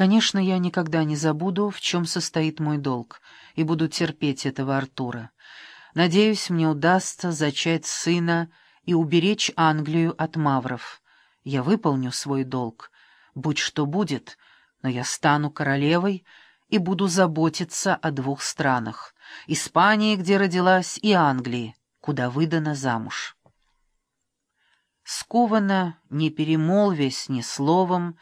Конечно, я никогда не забуду, в чем состоит мой долг, и буду терпеть этого Артура. Надеюсь, мне удастся зачать сына и уберечь Англию от мавров. Я выполню свой долг, будь что будет, но я стану королевой и буду заботиться о двух странах — Испании, где родилась, и Англии, куда выдана замуж. Скованно, не перемолвясь ни словом,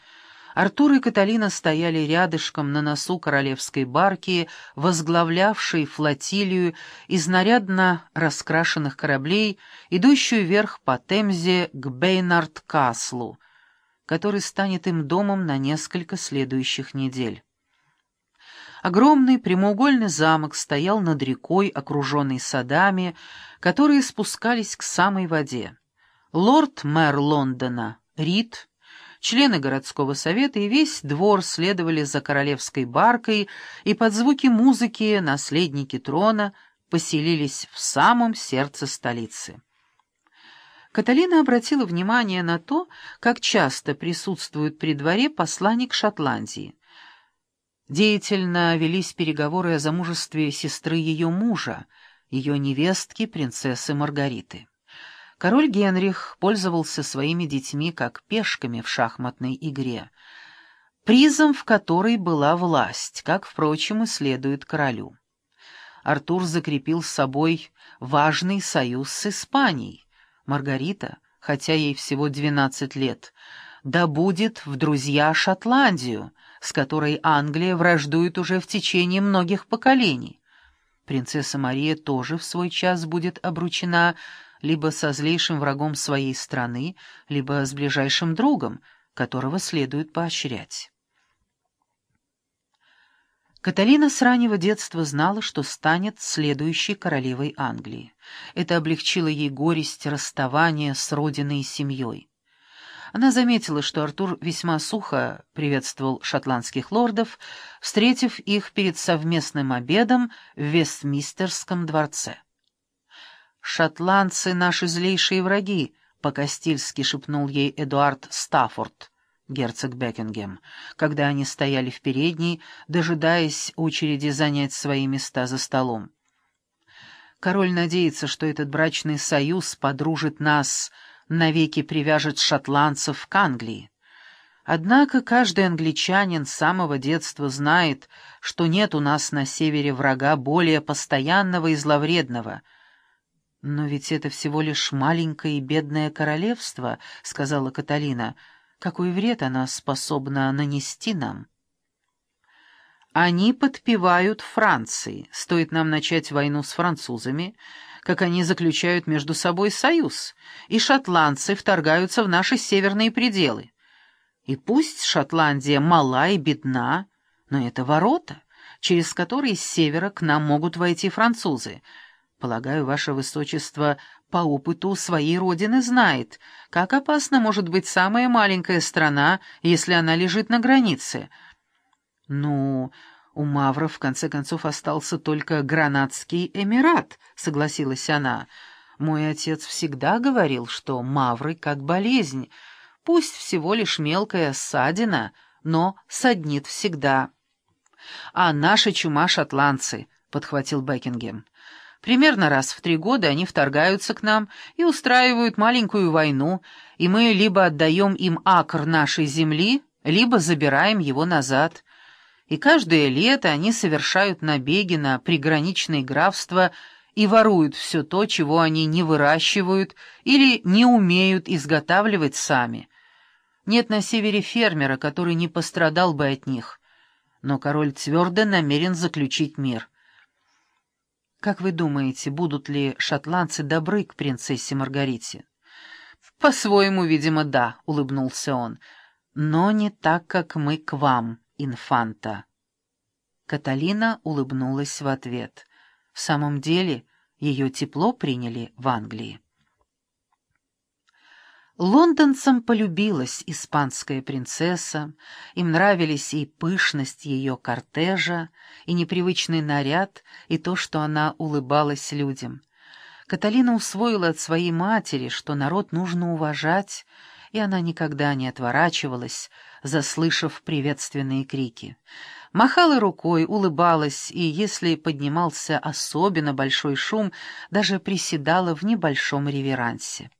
Артур и Каталина стояли рядышком на носу королевской барки, возглавлявшей флотилию из нарядно раскрашенных кораблей, идущую вверх по Темзе к Бейнард-Каслу, который станет им домом на несколько следующих недель. Огромный прямоугольный замок стоял над рекой, окруженный садами, которые спускались к самой воде. Лорд-мэр Лондона, Рид, члены городского совета и весь двор следовали за королевской баркой, и под звуки музыки наследники трона поселились в самом сердце столицы. Каталина обратила внимание на то, как часто присутствует при дворе посланник Шотландии. Деятельно велись переговоры о замужестве сестры ее мужа, ее невестки, принцессы Маргариты. Король Генрих пользовался своими детьми как пешками в шахматной игре, призом в которой была власть, как, впрочем, и следует королю. Артур закрепил с собой важный союз с Испанией. Маргарита, хотя ей всего двенадцать лет, добудет в друзья Шотландию, с которой Англия враждует уже в течение многих поколений. Принцесса Мария тоже в свой час будет обручена либо со злейшим врагом своей страны, либо с ближайшим другом, которого следует поощрять. Каталина с раннего детства знала, что станет следующей королевой Англии. Это облегчило ей горесть расставания с родиной и семьей. Она заметила, что Артур весьма сухо приветствовал шотландских лордов, встретив их перед совместным обедом в Вестмистерском дворце. «Шотландцы — наши злейшие враги», — по-кастильски шепнул ей Эдуард Стаффорд, герцог Бекингем, когда они стояли в передней, дожидаясь очереди занять свои места за столом. Король надеется, что этот брачный союз подружит нас, навеки привяжет шотландцев к Англии. Однако каждый англичанин с самого детства знает, что нет у нас на севере врага более постоянного и зловредного — «Но ведь это всего лишь маленькое и бедное королевство», — сказала Каталина. «Какой вред она способна нанести нам?» «Они подпевают Франции. Стоит нам начать войну с французами, как они заключают между собой союз, и шотландцы вторгаются в наши северные пределы. И пусть Шотландия мала и бедна, но это ворота, через которые с севера к нам могут войти французы». Полагаю, ваше высочество по опыту своей родины знает, как опасна может быть самая маленькая страна, если она лежит на границе. Ну, у Мавров в конце концов остался только Гранадский Эмират, согласилась она. Мой отец всегда говорил, что Мавры как болезнь, пусть всего лишь мелкая ссадина, но саднит всегда. А наша чума шотландцы, подхватил Бекингем. Примерно раз в три года они вторгаются к нам и устраивают маленькую войну, и мы либо отдаем им акр нашей земли, либо забираем его назад. И каждое лето они совершают набеги на приграничные графства и воруют все то, чего они не выращивают или не умеют изготавливать сами. Нет на севере фермера, который не пострадал бы от них. Но король твердо намерен заключить мир — как вы думаете, будут ли шотландцы добры к принцессе Маргарите? По-своему, видимо, да, улыбнулся он. Но не так, как мы к вам, инфанта. Каталина улыбнулась в ответ. В самом деле, ее тепло приняли в Англии. Лондонцам полюбилась испанская принцесса, им нравились и пышность ее кортежа, и непривычный наряд, и то, что она улыбалась людям. Каталина усвоила от своей матери, что народ нужно уважать, и она никогда не отворачивалась, заслышав приветственные крики. Махала рукой, улыбалась, и, если поднимался особенно большой шум, даже приседала в небольшом реверансе.